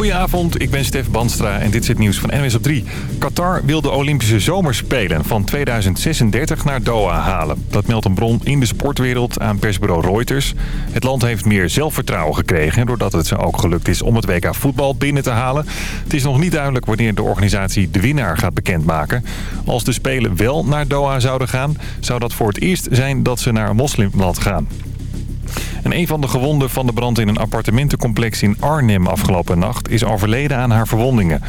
Goedenavond, ik ben Stef Banstra en dit is het nieuws van NWS op 3. Qatar wil de Olympische Zomerspelen van 2036 naar Doha halen. Dat meldt een bron in de sportwereld aan persbureau Reuters. Het land heeft meer zelfvertrouwen gekregen... doordat het ze ook gelukt is om het WK voetbal binnen te halen. Het is nog niet duidelijk wanneer de organisatie de winnaar gaat bekendmaken. Als de Spelen wel naar Doha zouden gaan... zou dat voor het eerst zijn dat ze naar een moslimland gaan. En een van de gewonden van de brand in een appartementencomplex in Arnhem afgelopen nacht is overleden aan haar verwondingen.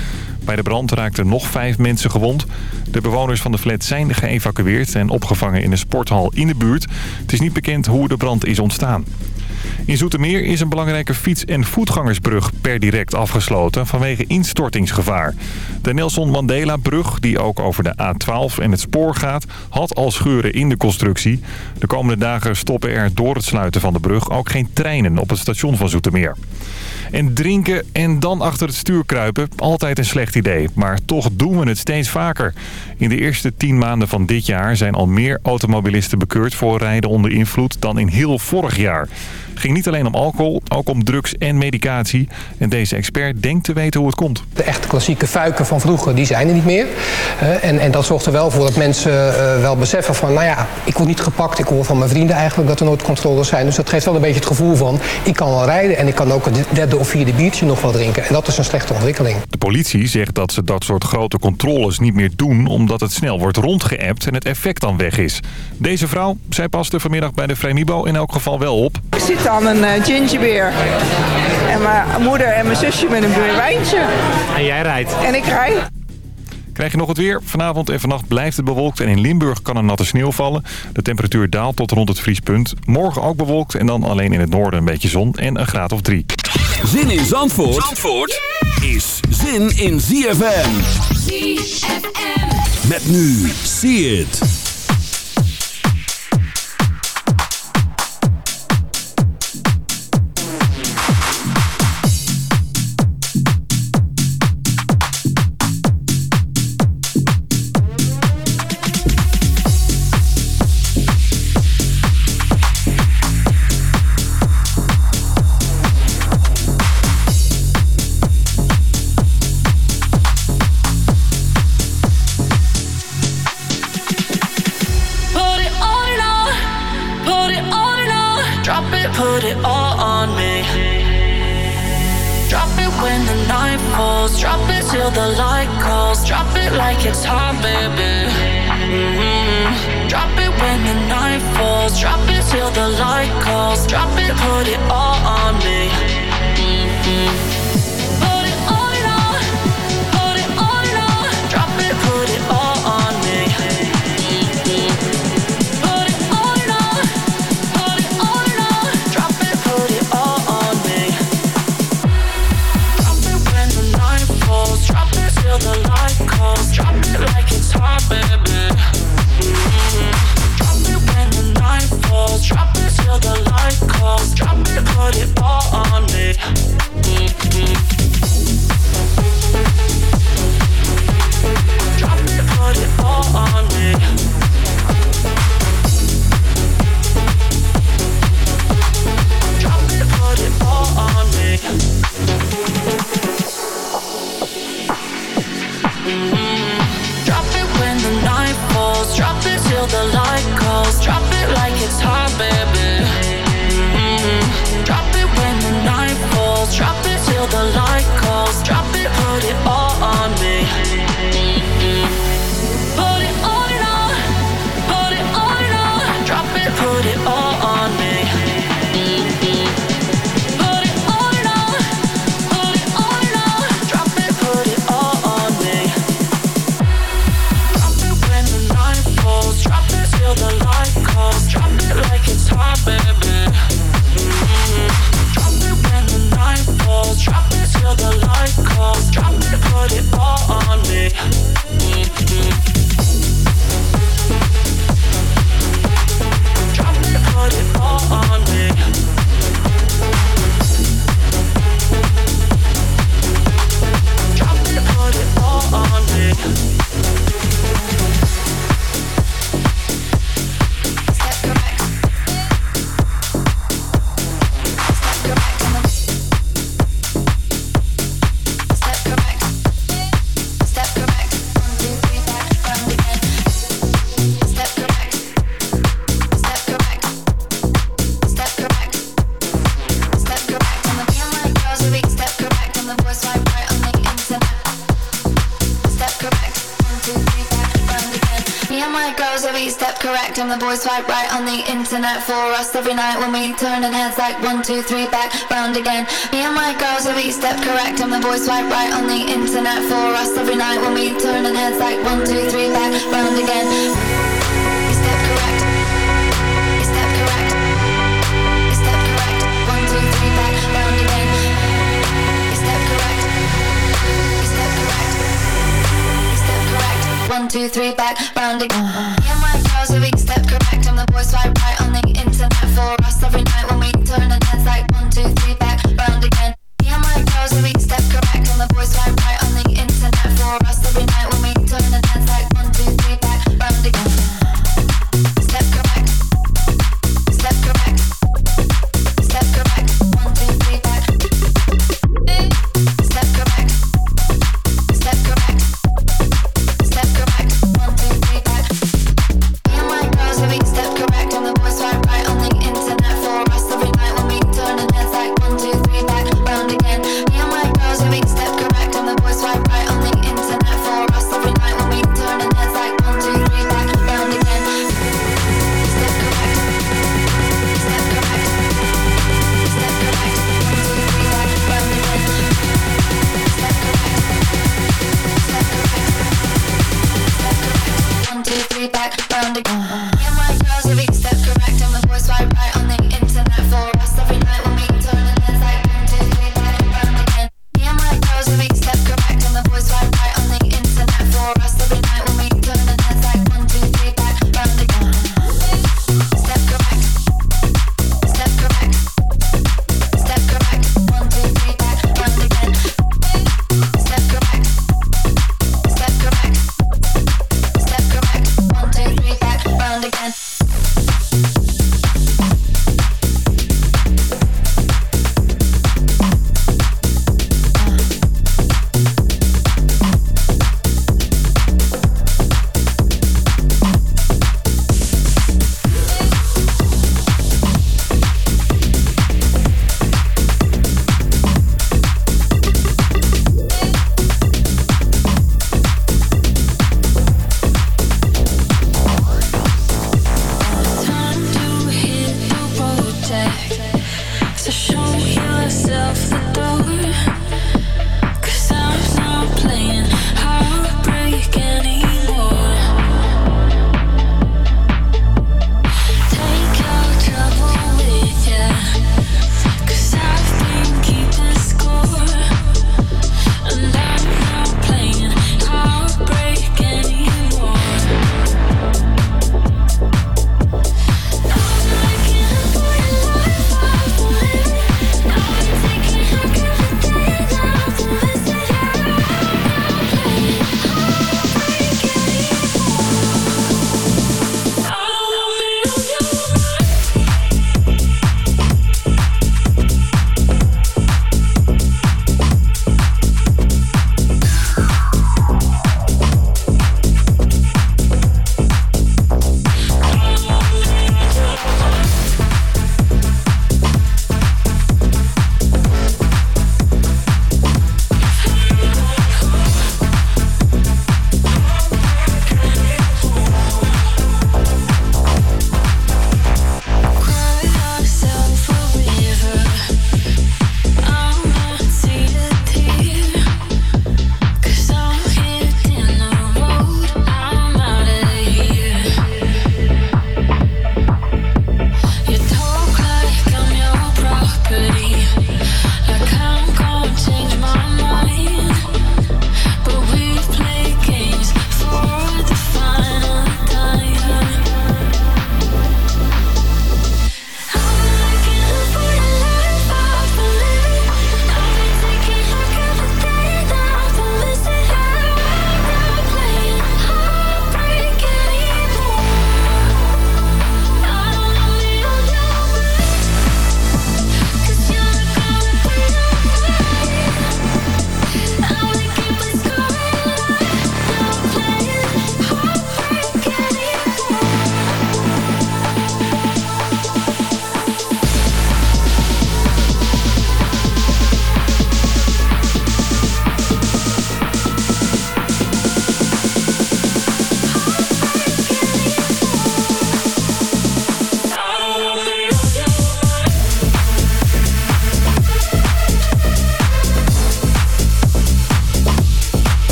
Bij de brand raakten nog vijf mensen gewond. De bewoners van de flat zijn geëvacueerd en opgevangen in een sporthal in de buurt. Het is niet bekend hoe de brand is ontstaan. In Zoetermeer is een belangrijke fiets- en voetgangersbrug per direct afgesloten vanwege instortingsgevaar. De Nelson Mandela-brug, die ook over de A12 en het spoor gaat, had al scheuren in de constructie. De komende dagen stoppen er door het sluiten van de brug ook geen treinen op het station van Zoetermeer. En drinken en dan achter het stuur kruipen, altijd een slecht idee. Maar toch doen we het steeds vaker. In de eerste tien maanden van dit jaar zijn al meer automobilisten bekeurd voor rijden onder invloed dan in heel vorig jaar ging niet alleen om alcohol, ook om drugs en medicatie. En deze expert denkt te weten hoe het komt. De echte klassieke fuiken van vroeger, die zijn er niet meer. Uh, en, en dat zorgt er wel voor dat mensen uh, wel beseffen van... nou ja, ik word niet gepakt. Ik hoor van mijn vrienden eigenlijk dat er nooit controles zijn. Dus dat geeft wel een beetje het gevoel van... ik kan wel rijden en ik kan ook een derde of vierde biertje nog wel drinken. En dat is een slechte ontwikkeling. De politie zegt dat ze dat soort grote controles niet meer doen... omdat het snel wordt rondgeappt en het effect dan weg is. Deze vrouw, zij paste vanmiddag bij de Frenibo in elk geval wel op. Ik zit dan een uh, gingerbeer. En mijn moeder en mijn zusje met een wijntje. En jij rijdt? En ik rijd. Krijg je nog het weer? Vanavond en vannacht blijft het bewolkt en in Limburg kan er natte sneeuw vallen. De temperatuur daalt tot rond het vriespunt. Morgen ook bewolkt en dan alleen in het noorden een beetje zon en een graad of drie. Zin in Zandvoort, Zandvoort is zin in ZFM. ZFM. Met nu, see it. night for us every night when we turning heads like one, two, three, back round again. Me and my girls have each step correct and the boys swipe right on the internet for us every night when we turning heads like one, two, three, back round again. One, two, three, back, round again.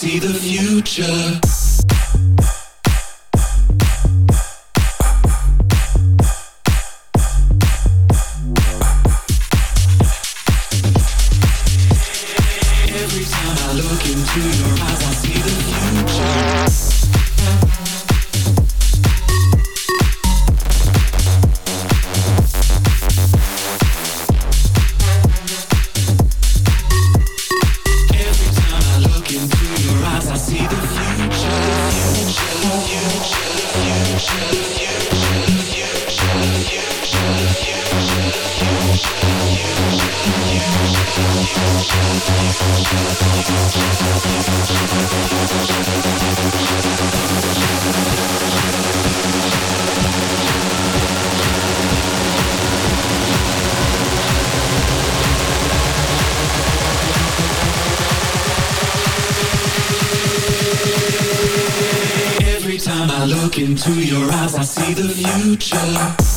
see the future. into your eyes, I see the future.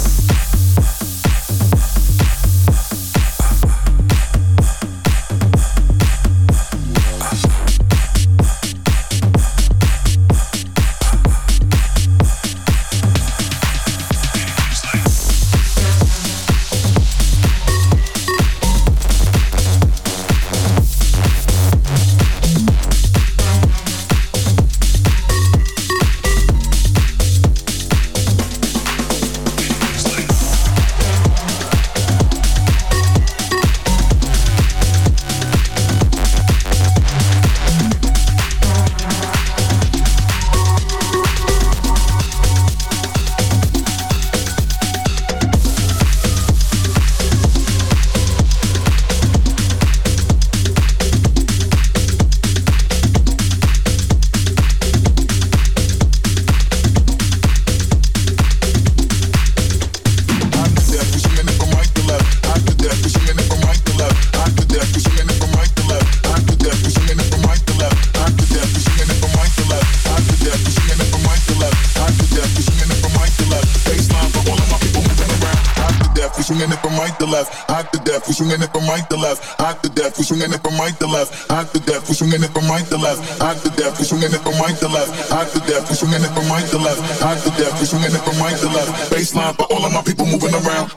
left, hide to death, we swinging it from right to left, hide to death, we swinging it from right to left. Baseline for all of my people moving around.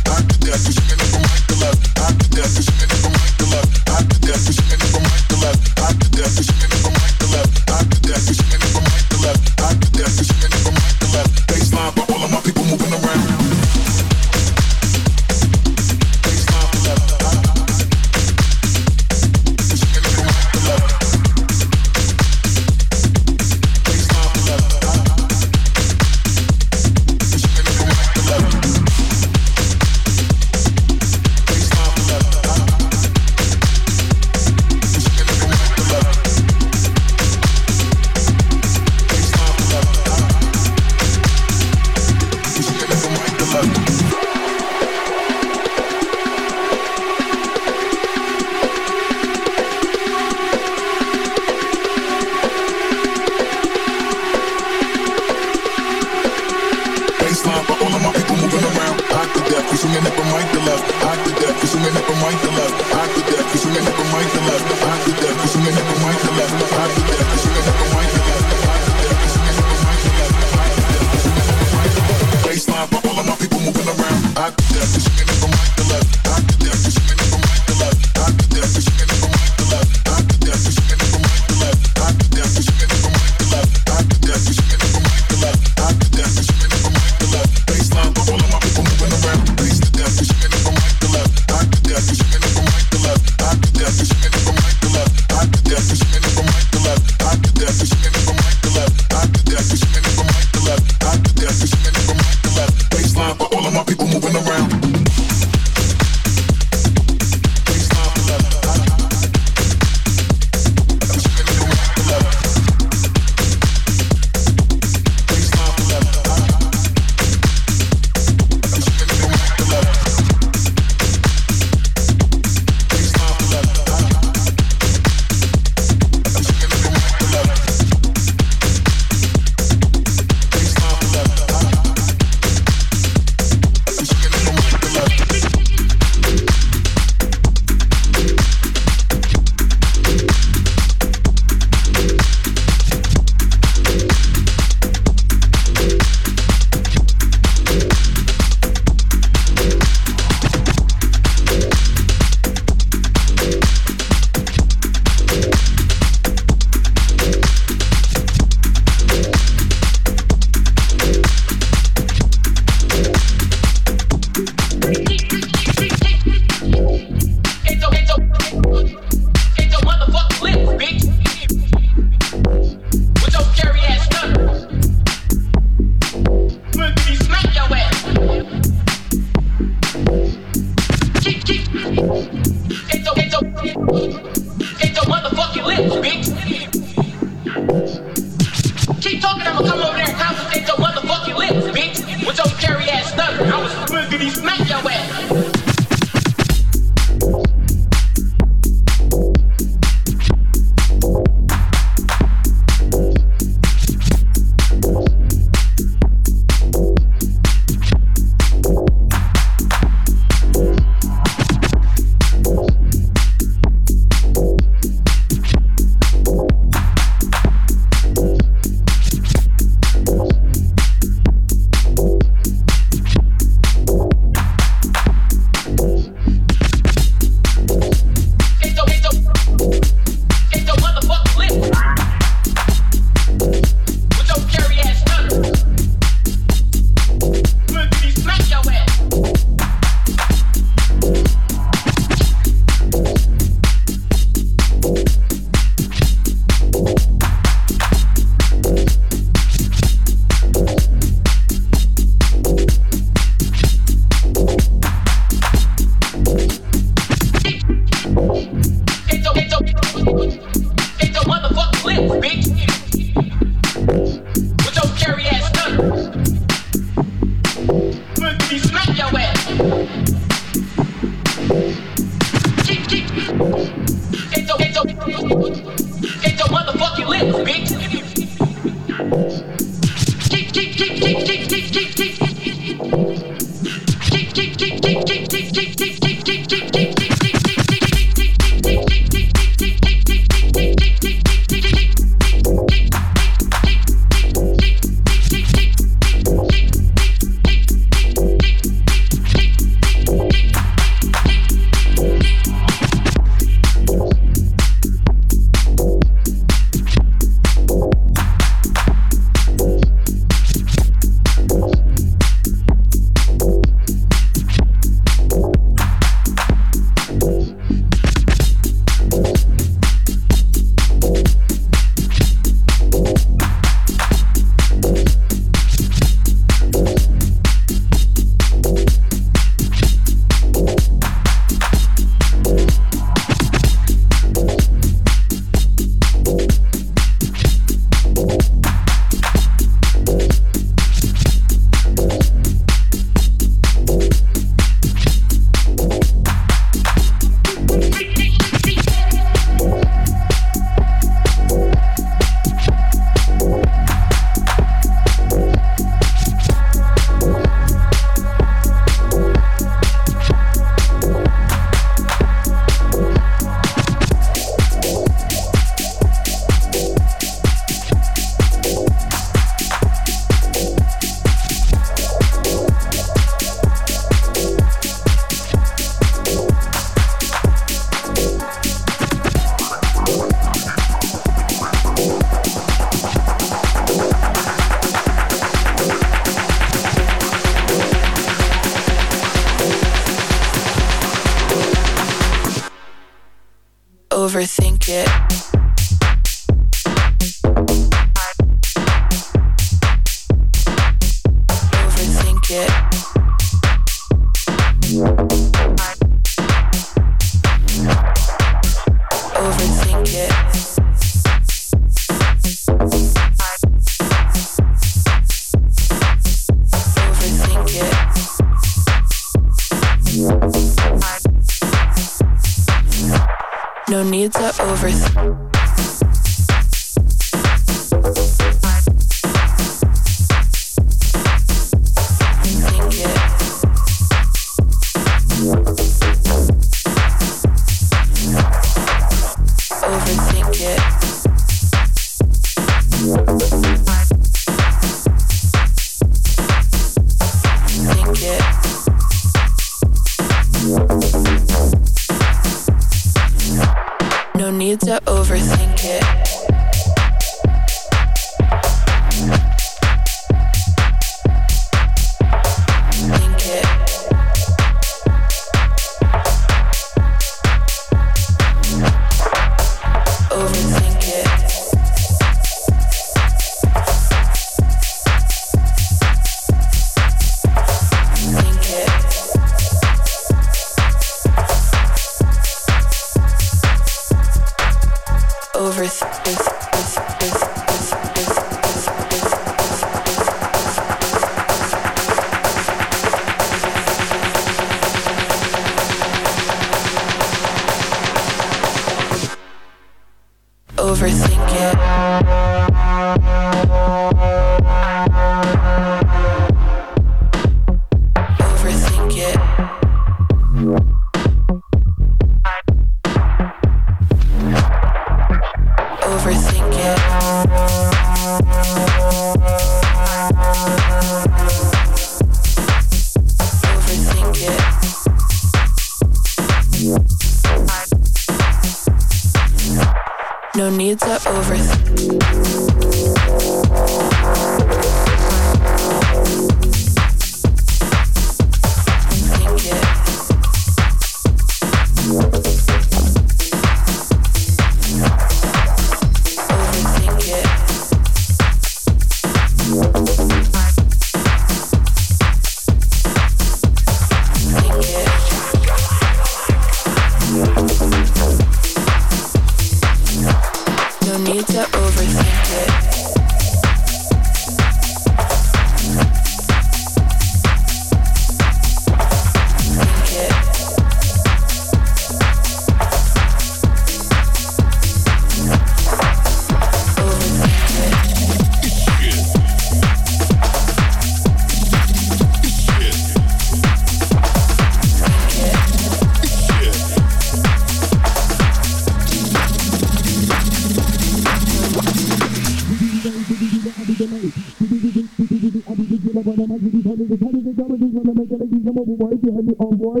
boy, behind me on boy.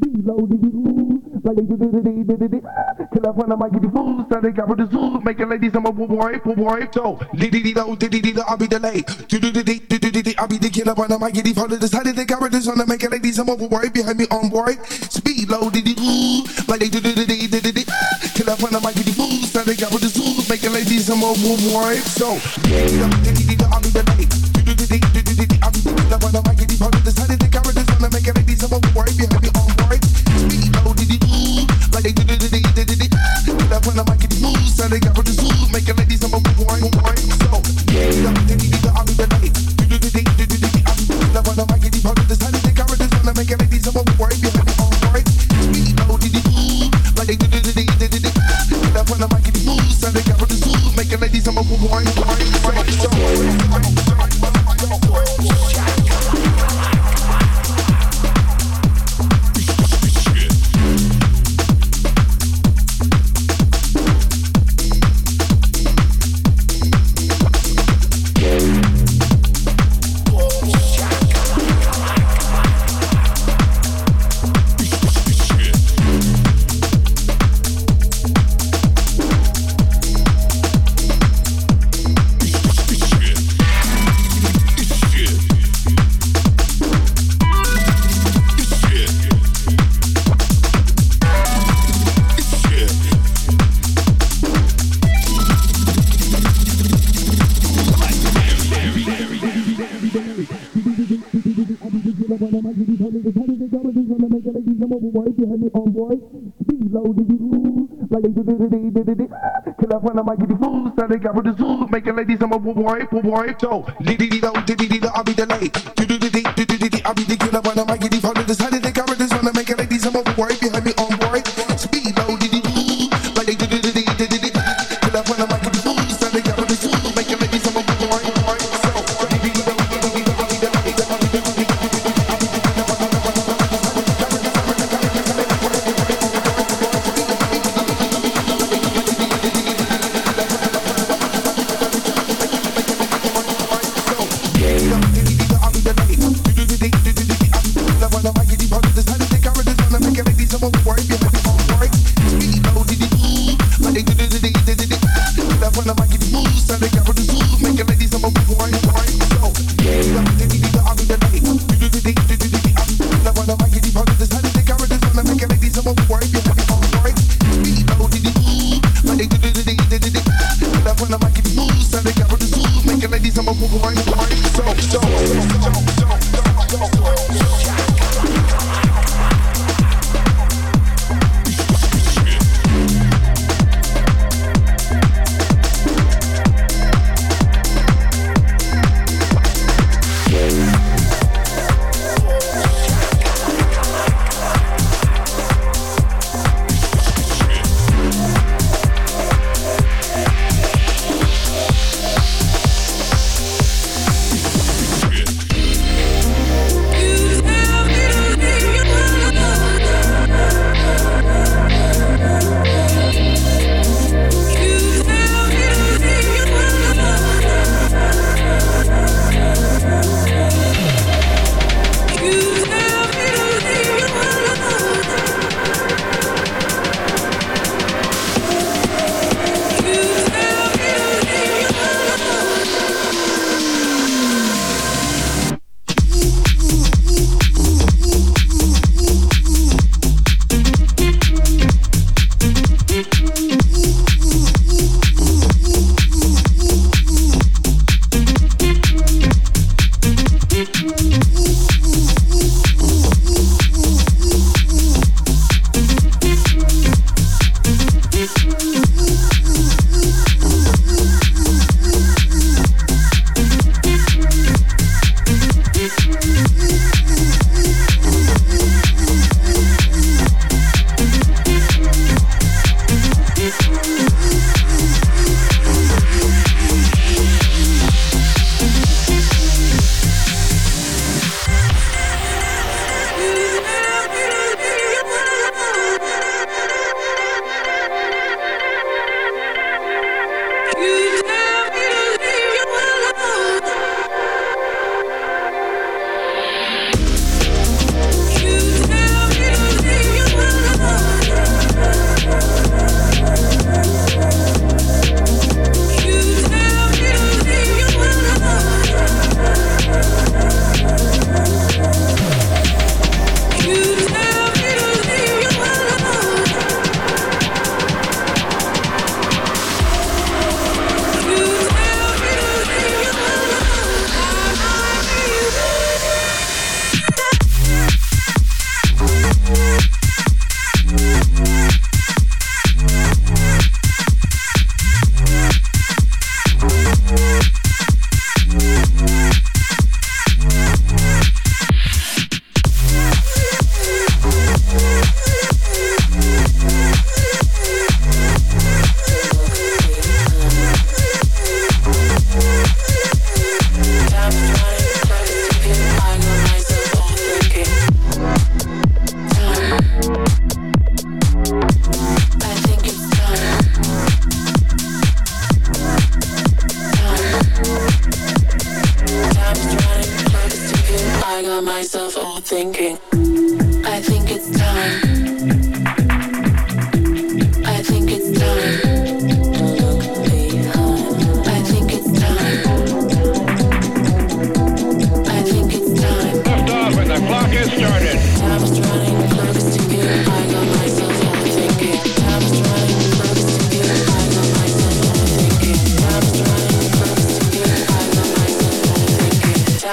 Be low, did you? Like they did it, did it, did it. Till I find I might give you fools. Now they got the zoo. Making ladies, on my boy, boy, boy. So, did it, low, did it, I'll be delayed. Do do do do do do do. I'll be the killer, but I might get it. Follow this, how did they got with this on the making ladies, on my a boy, behind me on boy. Speed low, did it, like they did it, did it, did. Till I find I might give you fools. Now they the zoo. Making ladies, I'm a boy. So, did it, did it, I'll be delayed. Do do do do do do. I'll be the killer, but I might baby boy, you hear me, boy. Be low, did you? Like they did it, did it, Till I find out my giddy fool, standing out with the zoo, making ladies, I'm a boy, boy, woo boy. So, did it, did it, did it, I'll be the lady. Do do do do do do, I'll be the killer, find out my giddy fool, decided they got on the tools, making ladies, I'm a move so, so, so.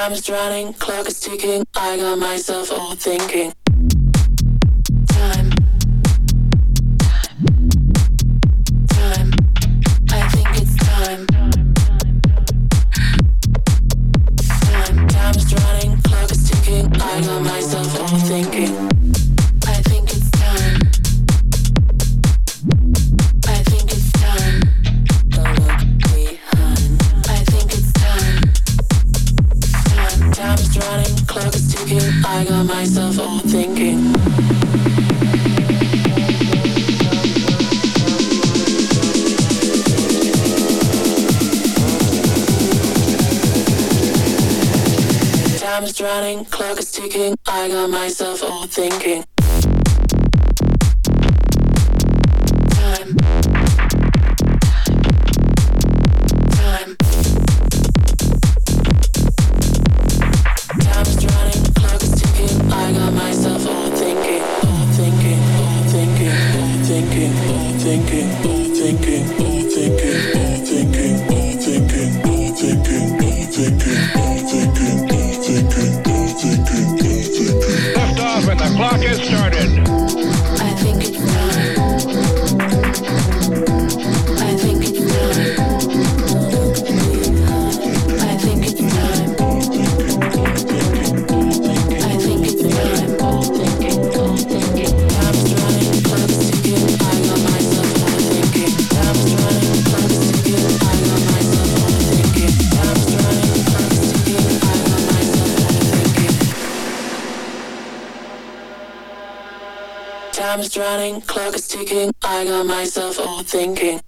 Time's drowning, clock is ticking. I got myself all thinking. thinking. I got myself all thinking. Time is running, clock is ticking. I got myself all thinking.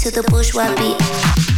To the bourgeois beat.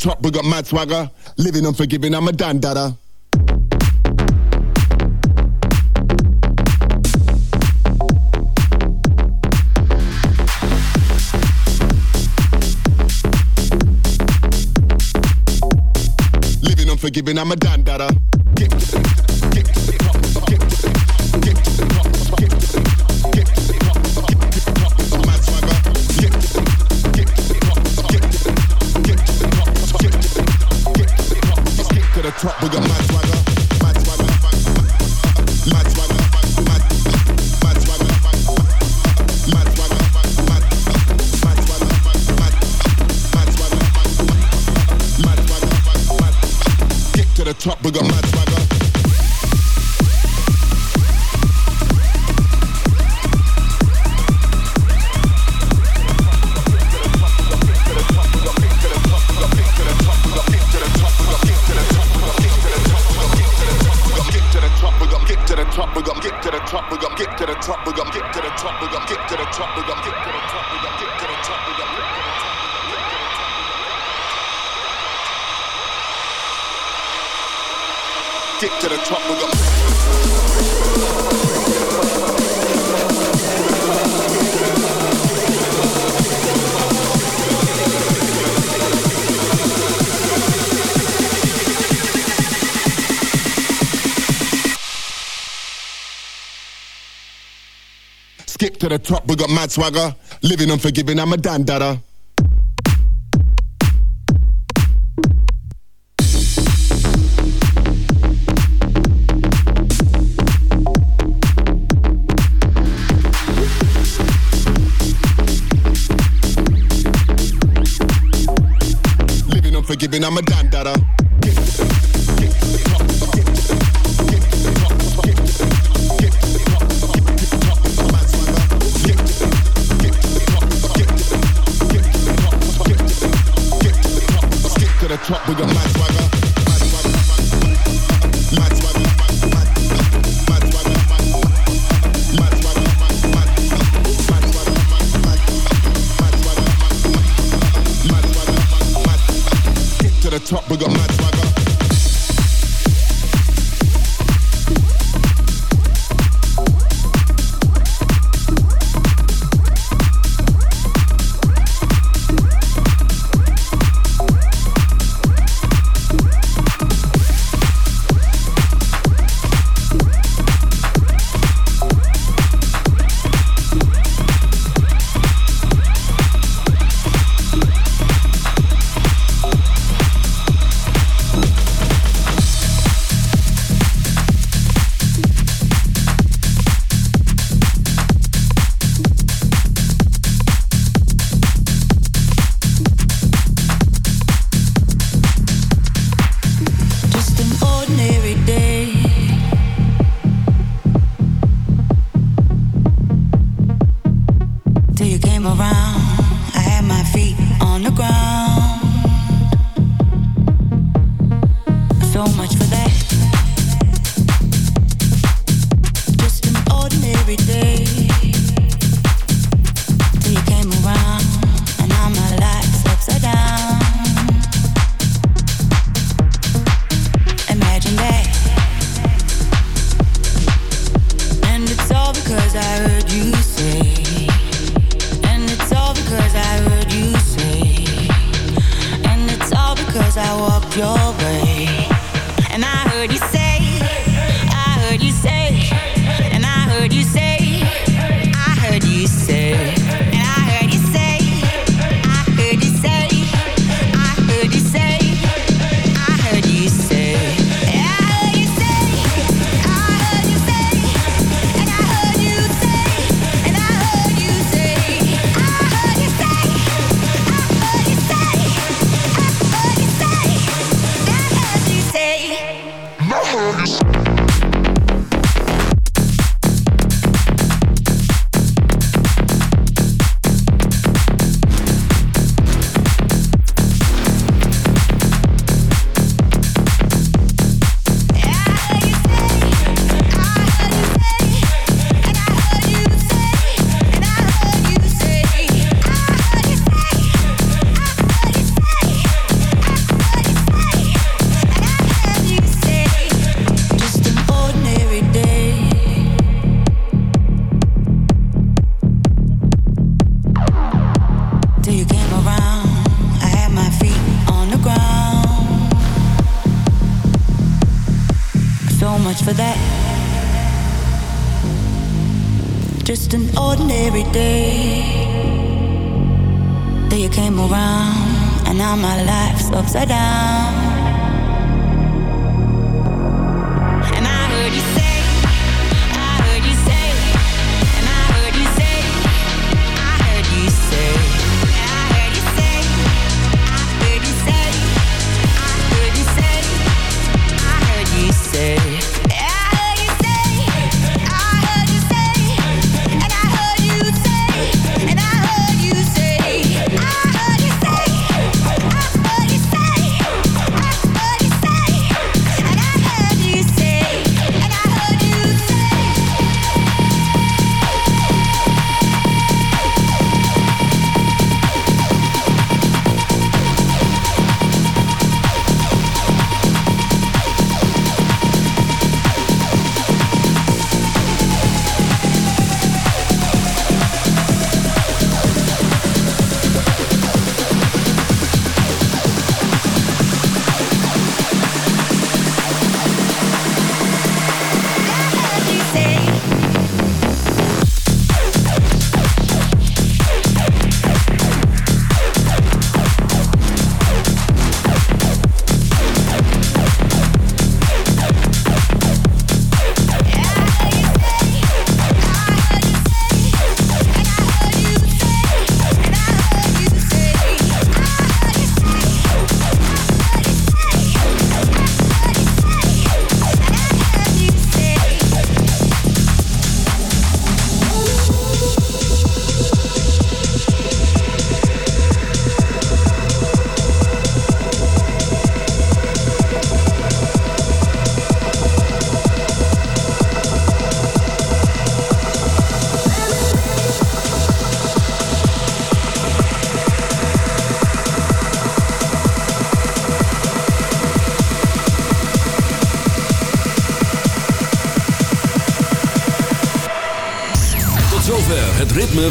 truck, we got mad swagger. Living unforgiving, I'm a dandada. Living unforgiving, I'm a dandada. got swagger. Living unforgiving, I'm a dandada. Living unforgiving, I'm a dandada. the top with your mad swagger. Mad swagger. Mad swagger.